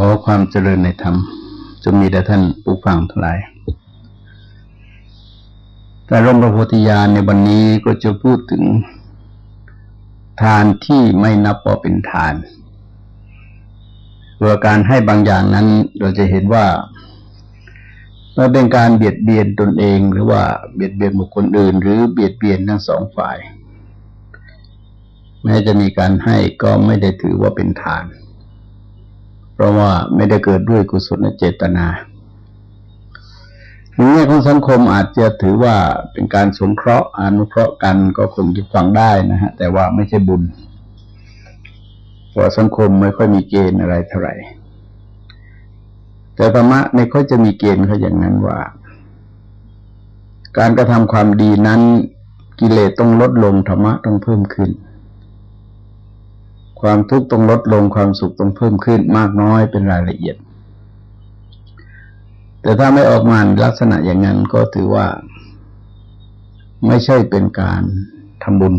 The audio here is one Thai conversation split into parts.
ขอความเจริญในธรรมจะมีแด่ท่านผู้ฟังทั้งหลาย แต่ร่มพระโพธิญาณในวันนี้ก็จะพูดถึง ทานที่ไม่นับว่าเป็นทานเพื่อการให้บางอย่างนั้นเราจะเห็นว่ามันเป็นการเบียดเบียนตนเองหรือว่าเบียดเบียนบุคคลอื่น หรือเบียดเบียนทั้งสองฝ่าย แม้จะมีการให้ก็ไม่ได้ถือว่าเป็นทานเพราะว่าไม่ได้เกิดด้วยกุศลเจตนาในแง่ของสังคมอาจจะถือว่าเป็นการสงเคราะห์อนุเคราะห์กันก็คงจะฟังได้นะฮะ แต่ว่าไม่ใช่บุญเพราะสังคมไม่ค่อยมีเกณฑ์อะไรเท่าไหร่ แต่ธรรมะในก็จะมีเกณฑ์เขาอย่างนั้นว่า การกระทำความดีนั้นกิเลสต้องลดลงธรรมะต้องเพิ่มขึ้น ความทุกข์ต้องลดลงความสุขต้องเพิ่มขึ้นมากน้อยเป็นรายละเอียด แต่ถ้าไม่ออกมาลักษณะอย่างนั้นก็ถือว่า ไม่ใช่เป็นการทำบุญ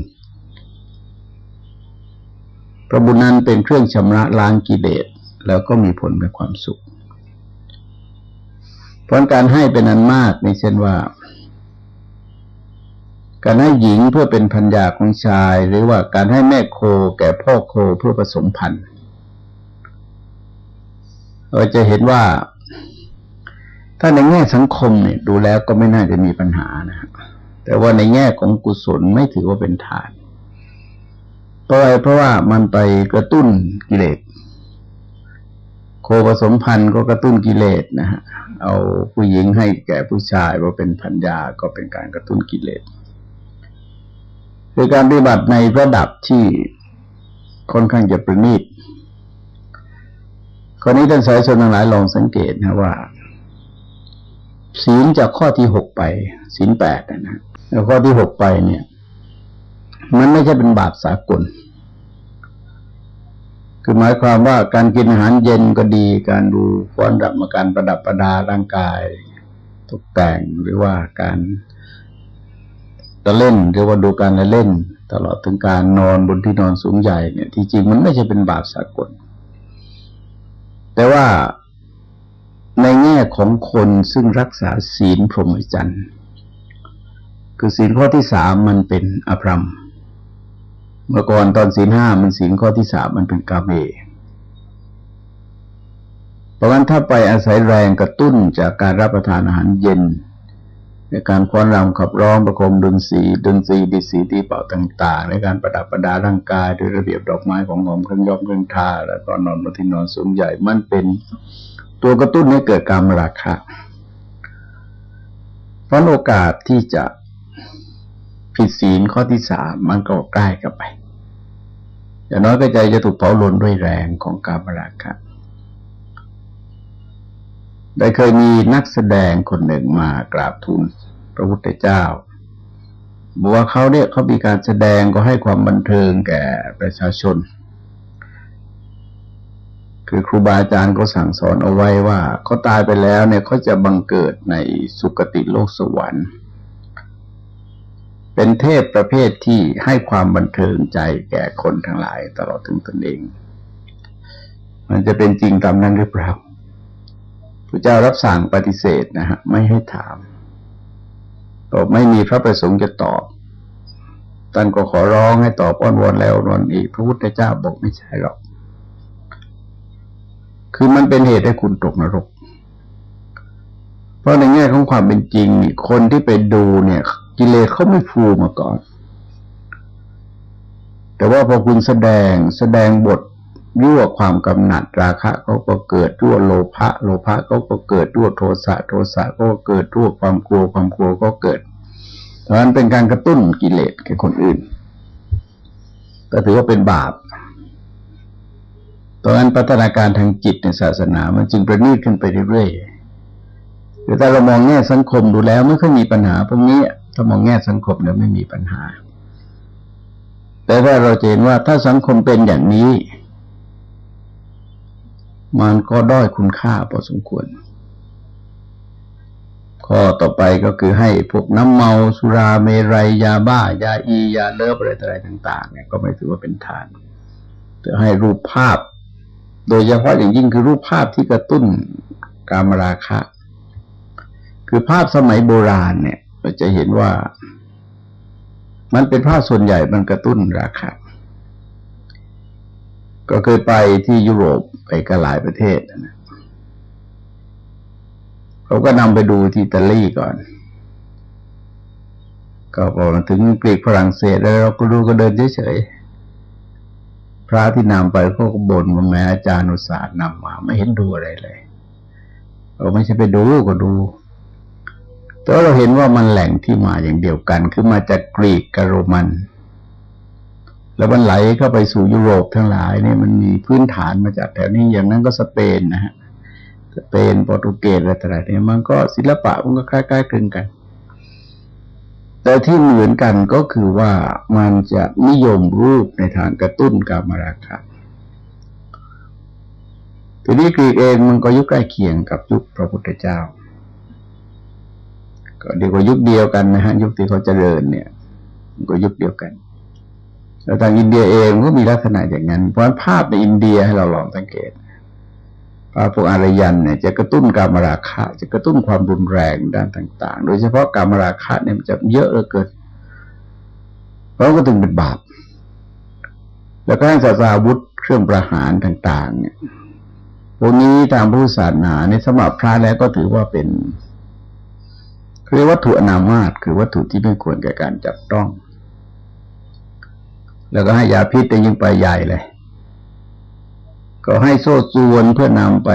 พระบุญนั้นเป็นเครื่องชำระล้างกิเลสแล้วก็มีผลเป็นความสุข เพราะการให้เป็นอันมากในเช่นว่า การให้หญิงเพื่อเป็นพันยาของชาย หรือว่าการให้แม่โคแก่พ่อโคเพื่อผสมพันธุ์เราจะเห็นว่า ถ้าในแง่สังคมเนี่ยดูแล้วก็ไม่น่าจะมีปัญหานะครับแต่ว่าในแง่ของกุศลไม่ถือว่าเป็นทานเพราะอะไรเพราะว่ามันไปกระตุ้นกิเลสโคผสมพันธุ์ก็กระตุ้นกิเลสนะฮะ เอาผู้หญิงให้แก่ผู้ชายว่าเป็นพันยาก็เป็นการกระตุ้นกิเลส คือการปฏิบัติในระดับที่ค่อนข้างจะประณีตคนนี้ท่านสายชนทั้งหลายลองสังเกตนะว่า ศีลจากข้อที่หกไป ศีลแปดนะแล้วข้อที่หกไปเนี่ย มันไม่ใช่เป็นบาปสากล คือหมายความว่าการกินอาหารเย็นก็ดี การดูฟ้อนรับมาการประดับประดาร่างกาย ตกแต่งหรือว่าการ เล่นเรียกว่าดูการละเล่น ตลอดถึงการนอนบนที่นอนสูงใหญ่เนี่ย ที่จริงมันไม่ใช่เป็นบาปสากล แต่ว่าในแง่ของคนซึ่งรักษาศีลพรหมจรรย์คือศีลข้อที่สามมันเป็นอภรรม เมื่อก่อนตอนศีลห้ามันศีลข้อที่สามมันเป็นกาเมเพราะฉะนั้นถ้าไปอาศัยแรงกระตุ้นจากการรับประทานอาหารเย็น ในการคว้อนรำขับร้องประคมดนตรีดนตรีดีสีตีเป่าต่าง ๆ ในการประดับประดาร่างกายด้วยระเบียบดอกไม้ของหอมเครื่องยอมเครื่องทาและตอนนอนบนที่นอนสูงใหญ่มันเป็นตัวกระตุ้นให้เกิดการราคะเพราะโอกาสที่จะผิดศีลข้อที่สามมันก็ใกล้กับไปอย่างน้อยก็ใจจะถูกเผาลนด้วยแรงของการราคะ ได้เคยมีนักแสดงคนหนึ่งมากราบทูลพระพุทธเจ้าบอกว่าเขาเนี่ยเขามีการแสดงก็ให้ความบันเทิงแก่ประชาชน คือครูบาอาจารย์ก็สั่งสอนเอาไว้ว่าเขาตายไปแล้วเนี่ยเขาจะบังเกิดในสุคติโลกสวรรค์ เป็นเทพประเภทที่ให้ความบันเทิงใจแก่คนทั้งหลายตลอดถึงตนเอง มันจะเป็นจริงตามนั้นหรือเปล่า พระเจ้ารับสั่งปฏิเสธนะฮะไม่ให้ถามบอกไม่มีพระประสงค์จะตอบท่านก็ขอร้องให้ตอบอ้อนวอนแล้วนอนอีก พระพุทธเจ้าบอกไม่ใช่หรอก คือมันเป็นเหตุให้คุณตกนรก เพราะในแง่ของความเป็นจริง คนที่ไปดูเนี่ย กิเลสเขาไม่ฟูมาก่อน แต่ว่าพอคุณแสดงแสดงบท ยั่วความกำหนัดราคะเขาก็เกิดรั่วโลภะโลภะเขาก็เกิดรั่วโทสะโทสะก็เกิดรั่วความกลัวความกลัวก็เกิดเพราะนั้นเป็นการกระตุ้นกิเลสแก่คนอื่นก็ถือว่าเป็นบาปตอนนั้นพัฒนาการทางจิตในศาสนามันจึงประณีตขึ้นไปเรื่อยๆแต่ถ้าเรามองแง่สังคมดูแล้วไม่ค่อยมีปัญหาพวกนี้ถ้ามองแง่สังคมแล้วไม่มีปัญหา แต่ว่าเราเห็นว่าถ้าสังคมเป็นอย่างนี้ มันก็ด้อยคุณค่าพอสมควร ข้อต่อไปก็คือให้พวกน้ำเมาสุราเมรัยยาบ้า ยาอียาเลิฟอะไรต่าง ๆ เนี่ยก็ไม่ถือว่าเป็นทานจะให้รูปภาพ โดยเฉพาะอย่างยิ่งคือรูปภาพที่กระตุ้นการมราคะ คือภาพสมัยโบราณเนี่ย เราจะเห็นว่า มันเป็นภาพส่วนใหญ่มันกระตุ้นราคา ก็เคยไปที่ยุโรปไปก็หลายประเทศนะเขาก็นำไปดูที่อิตาลีก่อน ก็พอถึงกรีกฝรั่งเศสแล้วเราก็ดูก็เดินเฉยๆ พระที่นำไปก็บ่นว่าแม่อาจารย์อุตสาห์นำมาไม่เห็นดูอะไรเลยเราไม่ใช่ไปดูก็ดู แต่เราเห็นว่ามันแหล่งที่มาอย่างเดียวกัน คือมาจากกรีกกับโรมัน แล้วมันไหลเข้าไปสู่ยุโรปทั้งหลายเนี่ยมันมีพื้นฐานมาจากแถวนี้อย่างนั้นก็สเปนนะฮะสเปนโปรตุเกสอะไรต่างๆเนี่ยมันก็ศิลปะมันก็คล้ายๆคลึงกัน แต่ที่เหมือนกันก็คือว่ามันจะนิยมรูปในทางกระตุ้นกามราคะทีนี้กรีกเองมันก็ยุคใกล้เคียงกับยุคพระพุทธเจ้า ก็เดียวกับยุคเดียวกันนะฮะยุคที่เขาเจริญเนี่ย มันก็ยุคเดียวกัน แล้วทางอินเดียเองก็มีลักษณะอย่างนั้น เพราะภาพในอินเดียให้เราลองสังเกตภาพพวกอารยันเนี่ยจะกระตุ้นการมราคะ จะกระตุ้นความรุนแรงด้านต่าง ๆ โดยเฉพาะการมราคะเนี่ยมันจะเยอะเหลือเกินเพราะก็ถึงเป็นบาป แล้วก็ให้ศาสนาวุธเครื่องประหารต่าง ๆ เนี่ยพวกนี้ตามพุทธศาสนาในสมับพระแล้วก็ถือว่าเป็นเรียกวัตถุอนามาตคือวัตถุที่ไม่ควรแก่การจับต้อง แล้วก็ให้ยาพิษแต่ยิ่งไปใหญ่เลย ก็ให้โซ่จวนเพื่อนำไป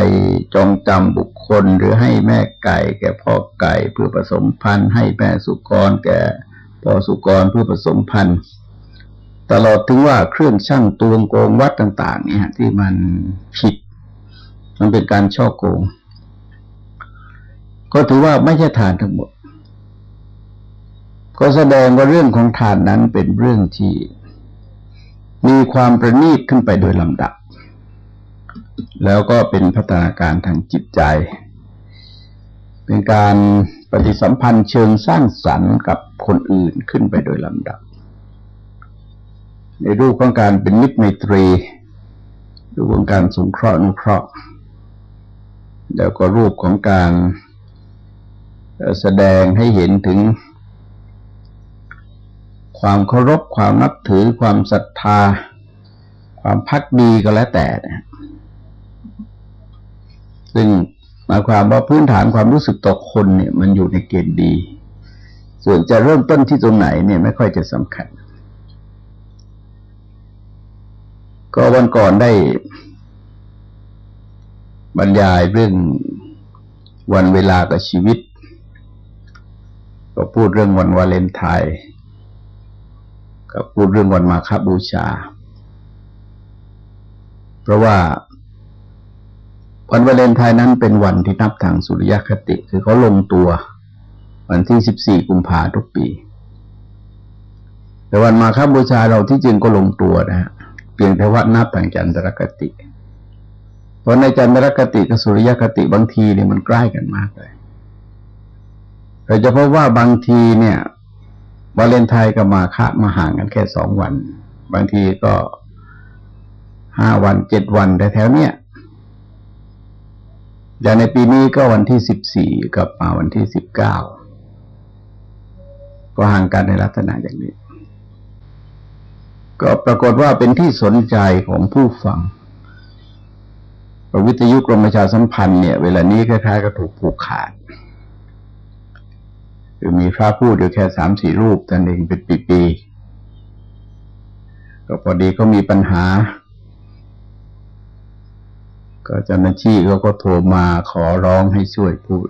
จองจำบุคคล หรือให้แม่ไก่แก่พ่อไก่เพื่อผสมพันธุ์ ให้แม่สุกรแก่พ่อสุกรเพื่อผสมพันธุ์ ตลอดถึงว่าเครื่องช่างตวงโกงวัดต่าง ๆ เนี่ยที่มันผิด มันเป็นการช่อโกง ก็ถือว่าไม่ใช่ทานทั้งหมด ก็แสดงว่าเรื่องของทานนั้นเป็นเรื่องที่ มีความประณีตขึ้นไปโดยลำดับ แล้วก็เป็นพัฒนาการทางจิตใจ เป็นการปฏิสัมพันธ์เชิงสร้างสรรค์กับคนอื่นขึ้นไปโดยลำดับ ในรูปของการเป็นมิตรไมตรี รูปของการสงเคราะห์นุเคราะห์ แล้วก็รูปของการแสดงให้เห็นถึง ความเคารพความนับถือความศรัทธา ความพักดีก็แล้วแต่นะซึ่งหมายความว่าพื้นฐานความรู้สึกต่อคนเนี่ย มันอยู่ในเกณฑ์ดี ส่วนจะเริ่มต้นที่ตรงไหนเนี่ยไม่ค่อยจะสำคัญ ก็วันก่อนได้ บรรยายเรื่องวันเวลากับชีวิต ก็พูดเรื่องวันวาเลนไทน์ ก็พูดเรื่องวันมาคบูชา เพราะว่าวันวาเลนไทน์นั้นเป็นวันที่นับทางสุริยคติ คือเขาลงตัว วันที่สิบสี่กุมภาทุกปี แต่วันมาคบูชาเราที่จริงก็ลงตัวนะฮะเพียงแต่ว่านับทางจันทรคติ เพราะในจันทรคติกับสุริยคติบางทีเนี่ยมันใกล้กันมากเลยเราจะพบว่าบางทีเนี่ย วาเลนไทน์กับมาฆะมาห่างกันแค่สองวัน บางทีก็ห้าวันเจ็ดวันแต่แถวเนี้ยอย่างในปีนี้ก็วันที่สิบสี่กับมาวันที่สิบเก้าก็ห่างกันในลักษณะอย่างนี้ ก็ปรากฏว่าเป็นที่สนใจของผู้ฟังวิทยุกรมประชาสัมพันธ์เนี่ย เวลานี้คล้ายๆก็ถูกผูกขาด คือมีพระพูดอยู่แค่สามสี่รูปแต่เองเป็นปีๆก็พอดีเขามีปัญหา ก็เจ้าหน้าที่เขาก็โทรมาขอร้องให้ช่วยพูด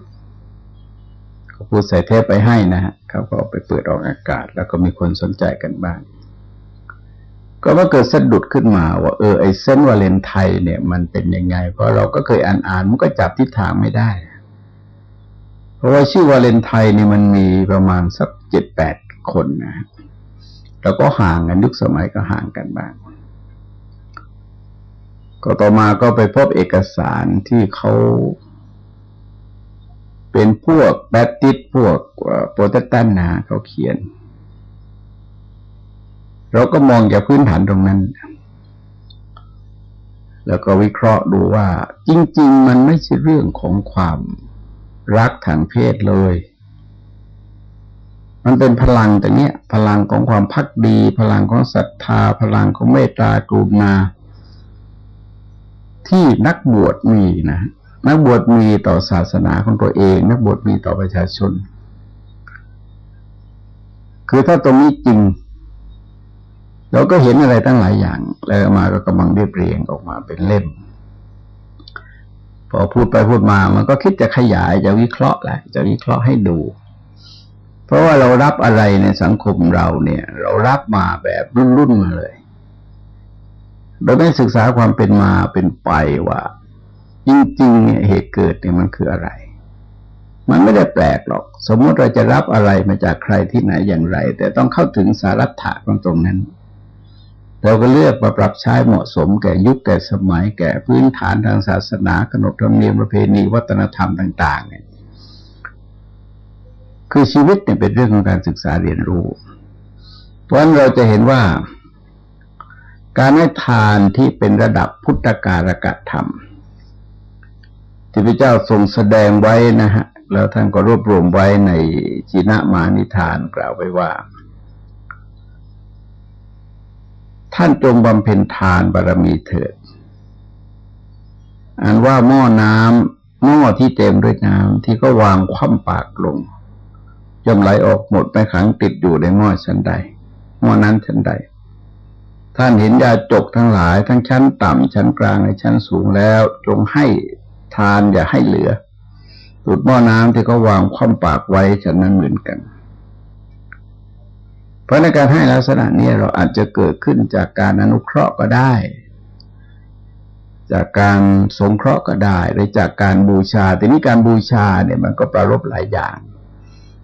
เขาพูดใส่เทปไปให้นะฮะเขาก็ไปเปิดออกอากาศ แล้วก็มีคนสนใจกันบ้างก็ว่าเกิดสะดุดขึ้นมาว่าเออไอเส้นวาเลนไทน์เนี่ย มันเป็นยังไง เพราะเราก็เคยอ่านอ่านมันก็จับทิศทางไม่ได้ เพราะว่าชื่อวาเลนไทน์นี่มันมีประมาณสักเจ็ดแปดคนนะแล้วก็ห่างกันยุคสมัยก็ห่างกันบ้าง ก็ต่อมาก็ไปพบเอกสารที่เขาเป็นพวกแบตติสพวกโปรเตสแตนต์นะเขาเขียน เราก็มองจากพื้นฐานตรงนั้น แล้วก็วิเคราะห์ดูว่า จริง ๆ มันไม่ใช่เรื่องของความ รักทางเพศเลย มันเป็นพลังแต่เนี้ย พลังของความพักดี พลังของศรัทธา พลังของเมตตากรุณา ที่นักบวชมีนะนักบวชมีต่อศาสนาของตัวเอง นักบวชมีต่อประชาชน คือถ้าตรงนี้จริง เราก็เห็นอะไรตั้งหลายอย่าง แล้วมาก็กำลังเรียบเรียงออกมาเป็นเล่ม พอพูดไปพูดมา มันก็คิดจะขยายจะวิเคราะห์แหละ จะวิเคราะห์ให้ดู เพราะว่าเรารับอะไรในสังคมเราเนี่ย เรารับมาแบบรุ่นๆมาเลยเราไม่ศึกษาความเป็นมาเป็นไปว่า จริงๆเนี่ยเหตุเกิดเนี่ยมันคืออะไร มันไม่ได้แปลกหรอก สมมติเราจะรับอะไรมาจากใครที่ไหนอย่างไร แต่ต้องเข้าถึงสารัตถะตรงนั้น เราก็เลือกมาปรับใช้เหมาะสมแก่ยุคแก่สมัยแก่พื้นฐานทางศาสนาขนบธรรมเนียมประเพณีวัฒนธรรมต่าง ๆ เนี่ย คือชีวิตเนี่ยเป็นเรื่องของการศึกษาเรียนรู้ เพราะฉะนั้นเราจะเห็นว่า การให้ทานที่เป็นระดับพุทธการกะธรรม ที่พระเจ้าทรงแสดงไว้นะฮะ แล้วท่านก็รวบรวมไว้ในจีนะมานิทานกล่าวไว้ว่า ท่านจงบำเพ็ญทานบารมีเถิด อันว่าหม้อน้ำหม้อที่เต็มด้วยน้ำที่ก็วางคว่ำปากลงย่อมไหลออกหมดไปขังติดอยู่ในหม้อชั้นใดหม้อนั้นชั้นใด ท่านเห็นยาจกทั้งหลายทั้งชั้นต่ำชั้นกลางในชั้นสูงแล้ว จงให้ทานอย่าให้เหลือตุดหม้อน้ำที่เขาวางคว่ำปากไว้ฉันนั้นเหมือนกัน ราะในการให้ลักษณะนี้เราอาจจะเกิดขึ้นจากการอนุเคราะห์ก็ได้ จากการสงเคราะห์ก็ได้ หรือจากการบูชา แต่นี้การบูชาเนี่ยมันก็ประรบหลายอย่าง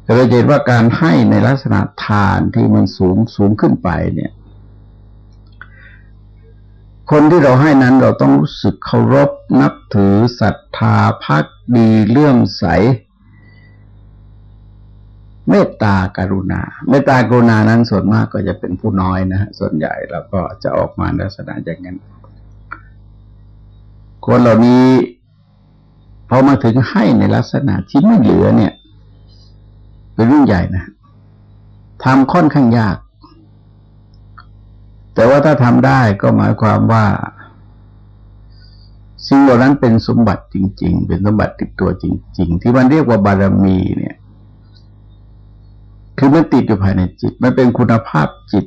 แต่เราเห็นว่าการให้ในลักษณะทานที่มันสูงสูงขึ้นไปเนี่ย คนที่เราให้นั้นเราต้องรู้สึกเคารพนับถือศรัทธาพักดีเลื่อมใส เมตตากรุณา เมตตากรุณานั้นส่วนมากก็จะเป็นผู้น้อยนะฮะส่วนใหญ่เราก็จะออกมาลักษณะอย่างนั้น คนเหล่านี้พอมาถึงให้ในลักษณะที่ไม่เหลือเนี่ย เป็นเรื่องใหญ่นะทำค่อนข้างยาก แต่ว่าถ้าทำได้ก็หมายความว่า สิ่งเหล่านั้นเป็นสมบัติจริง ๆ เป็นสมบัติติดตัวจริง ๆ ที่มันเรียกว่าบารมีเนี่ย คือมันติดอยู่ภายในจิต มันเป็นคุณภาพจิต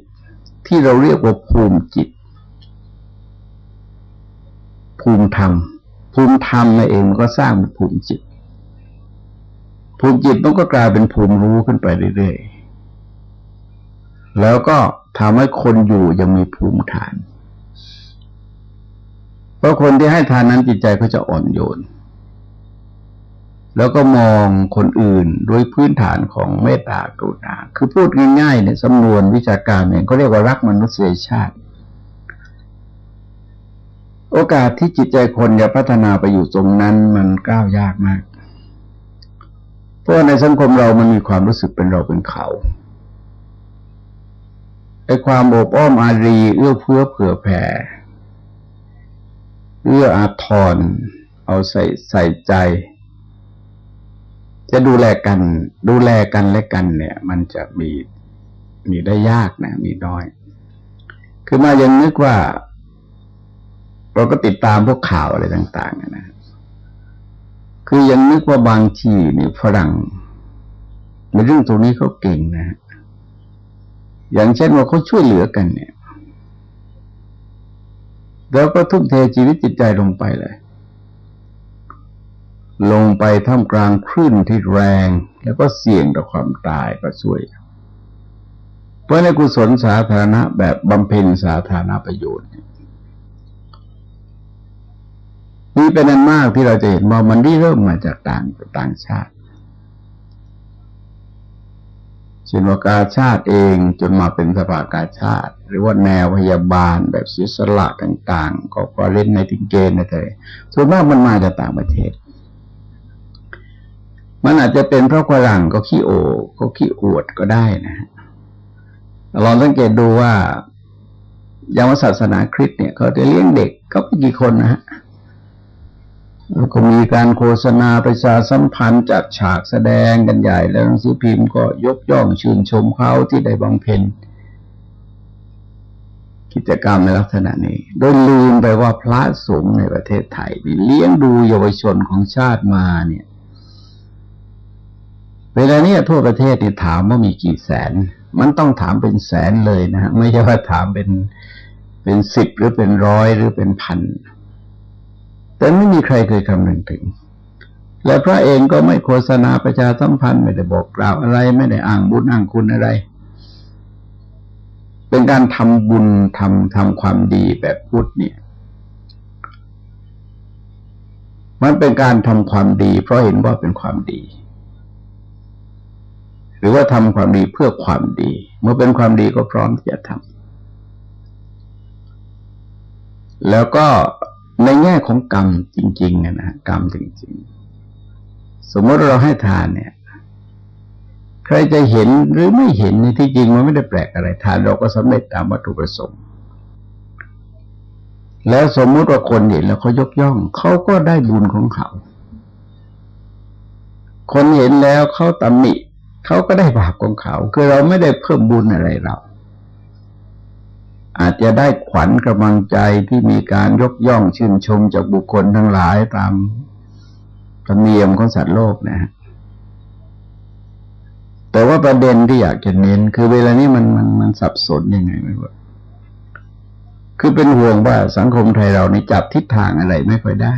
ที่เราเรียกว่าภูมิจิต ภูมิธรรม ภูมิธรรมในเองมันก็สร้างเป็นภูมิจิต ภูมิจิตมันก็กลายเป็นภูมิรู้ขึ้นไปเรื่อยๆ แล้วก็ทำให้คนอยู่ยังมีภูมิฐาน เพราะคนที่ให้ทานนั้นจิตใจก็จะอ่อนโยน แล้วก็มองคนอื่นด้วยพื้นฐานของเมตตากรุณา คือพูดง่ายๆเนี่ยสำนวนวิชาการเนี่ยเขาเรียกว่ารักมนุษยชาติ โอกาสที่จิตใจคนจะพัฒนาไปอยู่ตรงนั้นมันก้าวยากมาก เพราะในสังคมเรามันมีความรู้สึกเป็นเราเป็นเขาไอ้ความโอบอ้อมอารีเอื้อเฟื้อเผื่อแผ่เอื้ออาทรเอาใส่ใส่ใจ จะดูแลกัน ดูแลกันและกันเนี่ย มันจะมีมีได้ยากนะ มีน้อย คือมายังนึกว่า เราก็ติดตามพวกข่าวอะไรต่างๆนะคือยังนึกว่าบางทีนี่ฝรั่งในเรื่องตรงนี้เขาเก่งนะ อย่างเช่นว่าเขาช่วยเหลือกันเนี่ย แล้วก็ทุ่มเทชีวิตจิตใจลงไปเลย ลงไปท่ามกลางคลื่นที่แรง แล้วก็เสี่ยงต่อความตายก็ช่วย เพราะในกุศลสาธารณะแบบบำเพ็ญสาธารณประโยชน์นี่เป็นอันมากที่เราจะเห็นว่ามันได้เริ่มมาจากต่างต่างชาติเช่นว่ากาชาติเองจนมาเป็นสภากาชาติ หรือว่าแนวพยาบาลแบบศิสละต่าง ๆ ก็ก็เล่นในติงเกนอะไรส่วนมากมันมาจากต่างประเทศ มันอาจจะเป็นเพราะฝรั่งก็ขี้โอก็ขี้อวดก็ได้นะลองสังเกตดูว่าอย่างว่าศาสนาคริสต์เนี่ยเขาจะเลี้ยงเด็กก็ไม่กี่คนนะฮะแล้วก็มีการโฆษณาประชาสัมพันธ์จัดฉากแสดงกันใหญ่ แล้วหนังสือพิมพ์ก็ยกย่องชื่นชมเขาที่ได้บำเพ็ญกิจกรรมในลักษณะนี้ โดยลืมไปว่าพระสงฆ์ในประเทศไทยนี่เลี้ยงดูเยาวชนของชาติมาเนี่ย เวลาเนี้ยทั่วประเทศนี่ถามว่ามีกี่แสน มันต้องถามเป็นแสนเลยนะฮะไม่ใช่ว่าถามเป็นเป็นสิบหรือเป็นร้อยหรือเป็นพัน แต่ไม่มีใครเคยคำนึงถึง และพระเองก็ไม่โฆษณาประชาสัมพันธ์ไม่ได้บอกกล่าวอะไร ไม่ได้อ้างบุญอ้างคุณอะไร เป็นการทำบุญทำทำความดีแบบพุทธเนี่ย มันเป็นการทำความดี เพราะเห็นว่าเป็นความดี หรือว่าทำความดีเพื่อความดี เมื่อเป็นความดีก็พร้อมที่จะทำแล้วก็ในแง่ของกรรมจริงๆนะกรรมจริง ๆ สมมติเราให้ทานเนี่ย ใครจะเห็นหรือไม่เห็นในที่จริงมันไม่ได้แปลกอะไร ทานเราก็สำเร็จตามวัตถุประสงค์แล้วสมมุติว่าคนเห็นแล้วเขายกย่องเขาก็ได้บุญของเขา คนเห็นแล้วเขาตำหนิ เขาก็ได้บาปของเขา คือเราไม่ได้เพิ่มบุญอะไรเรา อาจจะได้ขวัญกำลังใจที่มีการยกย่องชื่นชมจากบุคคลทั้งหลายตามธรรมเนียมของสัตว์โลกนะฮะแต่ว่าประเด็นที่อยากจะเน้น คือเวลานี้มันมันมันสับสนยังไงไม่รู้คือเป็นห่วงว่าสังคมไทยเราในจับทิศทางอะไรไม่ค่อยได้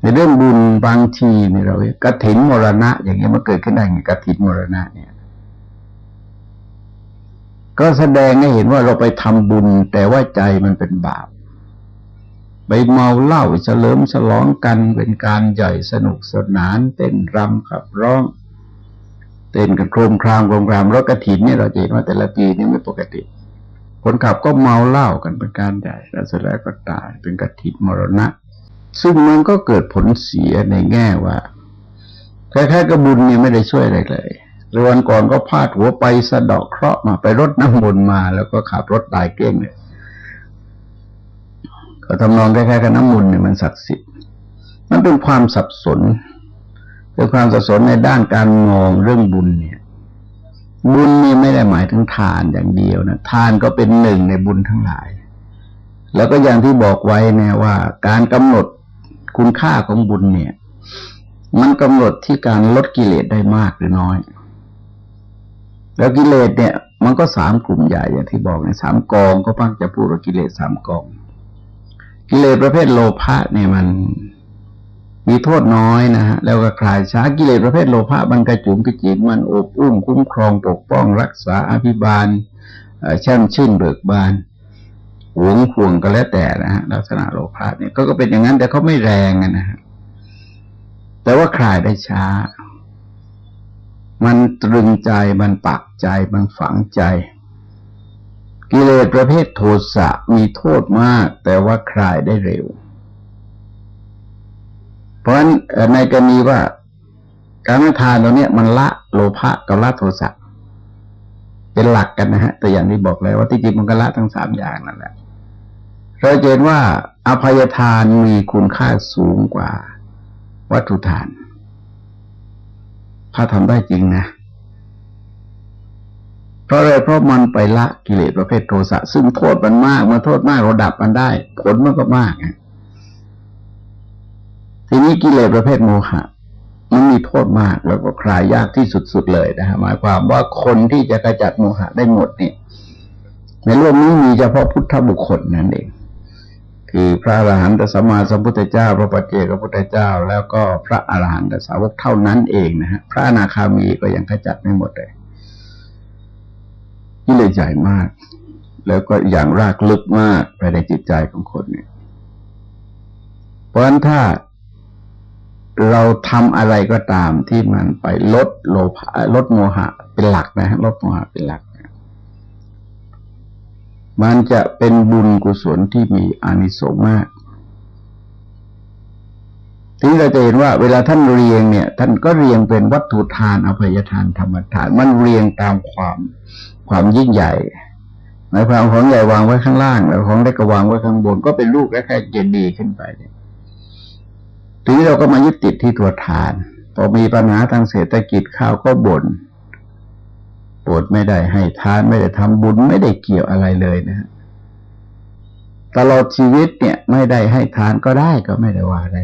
ในเรื่องบุญบางทีนี่เรากระถินมรณะ อย่างเงี้ยมันเกิดขึ้นได้ไงกระถินมรณะเนี่ย ก็แสดงให้เห็นว่าเราไปทำบุญ แต่ว่าใจมันเป็นบาป ไปเมาเหล้าเฉลิมฉลองกันเป็นการใหญ่สนุกสนาน เต้นรำขับร้องเต้นกันโครมครามโครมครามรถกระถินเนี่ยเราเห็นว่าแต่ละปีนี่ไม่ปกติ คนขับก็เมาเหล้ากันเป็นการใหญ่แล้วเสร็จแล้วก็ตายเป็นกระถินมรณะ ซึ่งมันก็เกิดผลเสียในแง่ว่าแค่ๆกระบุญเนี่ยไม่ได้ช่วยอะไรเลยรวันก่อนก็พาดหัวไปสะดอกเคราะห์มาไปรถน้ำมนต์มา แล้วก็ขับรถตายเกลี้ยงเลยก็ทำนองคล้ายๆกับน้ำมนต์เนี่ยมันศักดิ์สิทธิ์มันเป็นความสับสนคือความสับสนในด้านการมองเรื่องบุญเนี่ย บุญนี่ไม่ได้หมายถึงทานอย่างเดียวนะทานก็เป็นหนึ่งในบุญทั้งหลาย แล้วก็อย่างที่บอกไว้นะว่า การกำหนด คุณค่าของบุญเนี่ย มันกำหนดที่การลดกิเลสได้มากหรือน้อย แล้วกิเลสเนี่ย มันก็สามกลุ่มใหญ่อย่างที่บอกในสามกองก็พังจะพูดว่ากิเลสสามกอง กิเลสประเภทโลภะเนี่ยมันมีโทษน้อยนะฮะแล้วก็คลายช้ากิเลสประเภทโลภะมันกระจุมกระจิมมันอบอุ้มคุ้มครองปกป้องรักษาอภิบาลแช่มชื่นเบิกบาน หวงห่วงก็แล้วแต่นะฮะลักษณะโลภะเนี่ยก็เป็นอย่างนั้น แต่เขาไม่แรงนะฮะแต่ว่าคลายได้ช้า มันตรึงใจมันปักใจมันฝังใจ กิเลสประเภทโทสะมีโทษมาก แต่ว่าคลายได้เร็ว เพราะฉะนั้นในกรณีว่าการทานตัวเนี้ยมันละโลภะกับละโทสะเป็นหลักกันนะฮะแต่อย่างที่บอกแล้วว่าที่จริงมันก็ละทั้งสามอย่างนั่นแหละ เราเห็นว่าอภัยทานมีคุณค่าสูงกว่าวัตถุทาน ถ้าทำได้จริงนะ เพราะอะไรเพราะมันไปละกิเลสประเภทโทสะ ซึ่งโทษมันมากเมื่อโทษมากเราดับมันได้ ผลมันก็มากนะทีนี้กิเลสประเภทโมหะมันมีโทษมากแล้วก็คลายยากที่สุดๆเลยนะฮะหมายความว่าคนที่จะกระจัดโมหะได้หมดเนี่ยในโลกนี้มีเฉพาะพุทธบุคคลนั่นเอง คือพระอรหันตสัมมาสัมพุทธเจ้า พระปัจเจกพระพุทธเจ้า แล้วก็พระอรหันตสาวกเท่านั้นเองนะฮะพระอนาคามีก็ยังขจัดไม่หมดเลยกิเลสใหญ่มาก แล้วก็อย่างรากลึกมากไปในจิตใจของคนเนี่ยเพราะฉะนั้นถ้าเราทำอะไรก็ตามที่มันไปลดโลภลดโมหะเป็นหลักนะฮะลดโมหะเป็นหลัก มันจะเป็นบุญกุศลที่มีอานิสงส์มาก ทีเราจะเห็นว่า เวลาท่านเรียงเนี่ย ท่านก็เรียงเป็นวัตถุทานอภัยทานธรรมทาน มันเรียงตามความความยิ่งใหญ่หมายความของใหญ่วางไว้ข้างล่าง แล้วของเล็กก็วางไว้ข้างบน ก็เป็นลูกแค่เจดีขึ้นไปเนี่ยทีนี้เราก็มายึดติดที่ตัวทาน พอมีปัญหาทางเศรษฐกิจข้าวก็บน่น ปวดไม่ได้ให้ทานไม่ได้ทำบุญไม่ได้เกี่ยวอะไรเลยนะฮะตลอดชีวิตเนี่ย ไม่ได้ให้ทานก็ได้ก็ไม่ได้ว่าอะไร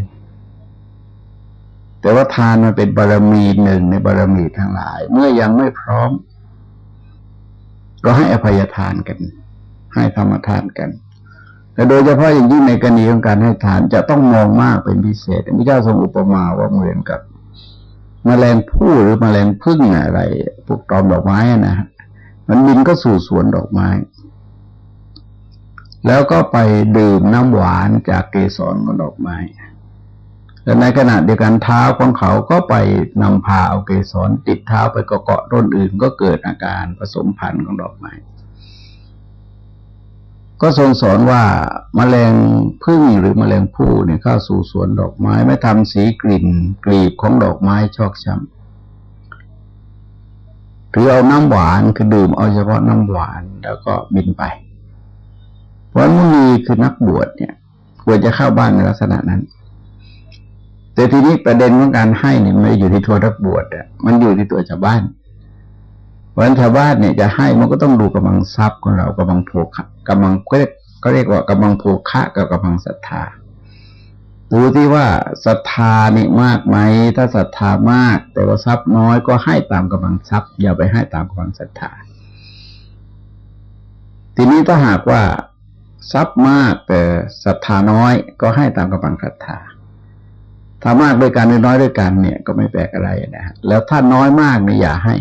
แต่ว่าทานมันเป็นบารมีหนึ่งในบารมีทั้งหลาย เมื่อยังไม่พร้อม ก็ให้อภัยทานกัน ให้ธรรมทานกันแต่โดยเฉพาะอย่างยิ่งในกรณีของการให้ทานจะต้องมองมากเป็นพิเศษพระเจ้าทรงอุปมาว่าเหมือนกับ มแมลงผู้หรือมแมลงพึ่งอะไร พวกตอมดอกไม้นะมันบินก็สู่สวนดอกไม้ แล้วก็ไปดื่มน้ำหวานจากเกสรของดอกไม้แต่ในขณะเดียวกันเท้าของเขาก็ไปนำพาเอาเกสรติดเท้าไปเกาะต้นอื่น ก็เกิดอาการผสมพันธุ์ของดอกไม้ ก็ทรงสอนว่ามาแมลงพึ่งหรือมแมลงผู้เนี่ยเข้าสู่สวนดอกไม้ไม่ทำสีกลิ่นกลีบของดอกไม้ชอกช้ำหรือเอาน้ำหวานคือดื่มเอาเฉพาะน้ำหวานแล้วก็บินไปเพราะมุนีคือนักบวชเนี่ยควรจะเข้าบ้านในลักษณะนั้น แต่ทีนี้ประเด็นของการให้เนี่ยไม่อยู่ที่ตัวรับบวชอะมันอยู่ที่ตัวชาวบ้าน เพราะฉะนั้นชาวบ้านเนี่ยจะให้มันก็ต้องดูกำลังทรัพย์ของเรากำลังโภคะกำลังก็เรียกก็เรียกว่ากำลังโภคะกับกำลังศรัทธาดูที่ว่าศรัทธานี่มากไหม ถ้าศรัทธามาก แต่ว่าทรัพย์น้อยก็ให้ตามกำลังทรัพย์ อย่าไปให้ตามกำลังศรัทธา ทีนี้ถ้าหากว่าทรัพย์มากแต่ศรัทธาน้อยก็ให้ตามกำลังศรัทธาถ้ามากด้วยกันหรือน้อยด้วยกันเนี่ยก็ไม่แปลกอะไรนะแล้วถ้าน้อยมากเนี่ยอย่าให้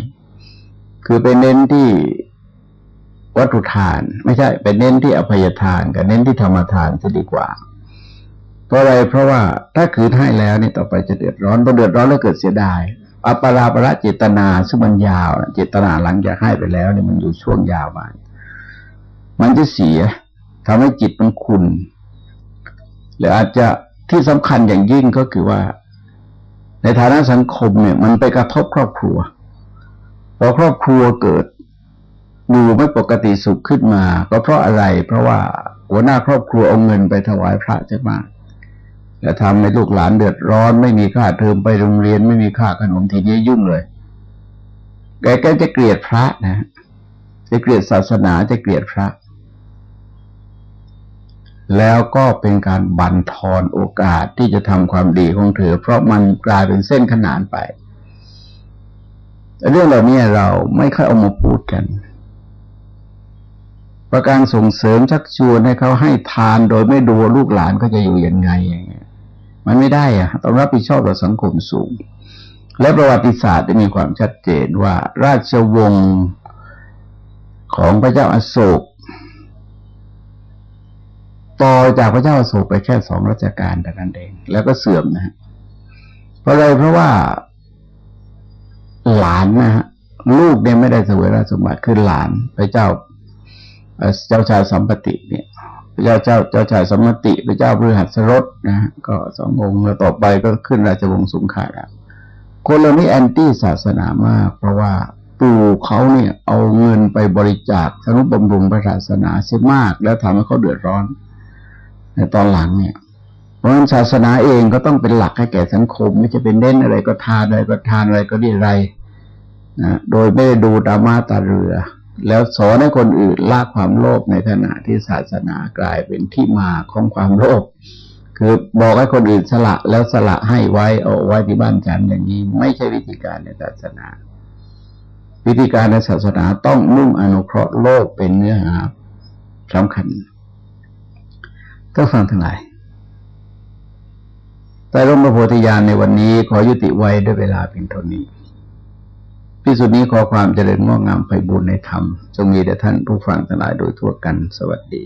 คือไปเน้นที่วัตถุทาน ไม่ใช่ไปเน้นที่อภัยทานกับเน้นที่ธรรมทานจะดีกว่า เพราะอะไรเพราะว่าถ้าคืนให้แล้วนี่ต่อไปจะเดือดร้อนพอเดือดร้อนแล้วเกิดเสียดายอัปราประเจตนาซึ่งมันยาวเจตนาหลังจากให้ไปแล้วเนี่ยมันอยู่ช่วงยาวมามันจะเสียทำให้จิตมันคุณหรืออาจจะที่สำคัญอย่างยิ่งก็คือว่า ในฐานะสังคมเนี่ย มันไปกระทบครอบครัว พอครอบครัวเกิดอยู่ไม่ปกติสุขขึ้นมา ก็เพราะอะไร เพราะว่าหัวหน้าครอบครัวเอาเงินไปถวายพระจะมากและทำให้ลูกหลานเดือดร้อน ไม่มีค่าเทอมไปโรงเรียน ไม่มีค่าขนมทีนี้ยุ่งเลย แกก็จะเกลียดพระนะ จะเกลียดศาสนาจะเกลียดพระ แล้วก็เป็นการบันทอนโอกาสที่จะทำความดีของเธอ เพราะมันกลายเป็นเส้นขนานไป เรื่องเหล่านี้เราไม่ค่อยเอามาพูดกัน ประการส่งเสริมชักชวนให้เขาให้ทานโดยไม่ดูลูกหลานก็จะอยู่ยังไงอย่างเงี้ยมันไม่ได้อะต้องรับผิดชอบต่อสังคมสูง และประวัติศาสตร์จะมีความชัดเจนว่า ราชวงศ์ของพระเจ้าอาโศกต่อจากพระเจ้าอโศกไปแค่สองรัชกาลแต่นั้นเอง แล้วก็เสื่อมนะฮะเพราะอะไรเพราะว่า หลานนะฮะลูกเนี่ยไม่ได้เสวยราชสมบัติคือหลานพระเจ้าเจ้าชายสัมปติเนี่ยพระเจ้าเจ้าเจ้าชายสมติพระเจ้าพฤหัสรถนะฮะก็สององค์แล้วต่อไปก็ขึ้นราชวงศ์สุงขาระคนเหล่านี้แอนตี้ศาสนามาก เพราะว่าปู่เขาเนี่ย เอาเงินไปบริจาคสนุบำรุงพระศาสนาเสียมาก แล้วทำให้เขาเดือดร้อนในตอนหลังเนี่ย ราะฉะนั้นศาสนาเองก็ต้องเป็นหลักให้แก่สังคม ไม่จะเป็นเน้นอะไรก็ทานอะไรก็ทานอะไรก็ดีไรนะโดยไม่ได้ดูตามาตาเรือ แล้วสอนให้คนอื่นละความโลภในขณะที่ศาสนากลายเป็นที่มาของความโลภคือบอกให้คนอื่นสละแล้วสละให้ไว้เอาไว้ที่บ้านฉันอย่างนี้ ไม่ใช่วิธีการในศาสนา วิธีการในศาสนาต้องนุ่งอนุเคราะห์โลกเป็นเนื้อหาสำคัญก็ฟังทั้งหลาย ใต้ร่มพระโพธิญาณในวันนี้ขอยุติไว้ด้วยเวลาเพียงเท่านี้พิสุดนี้ขอความเจริญงอกงามไปบุญในธรรมจงมีแด่ท่านผู้ฟังทั้งหลายโดยทั่วกันสวัสดี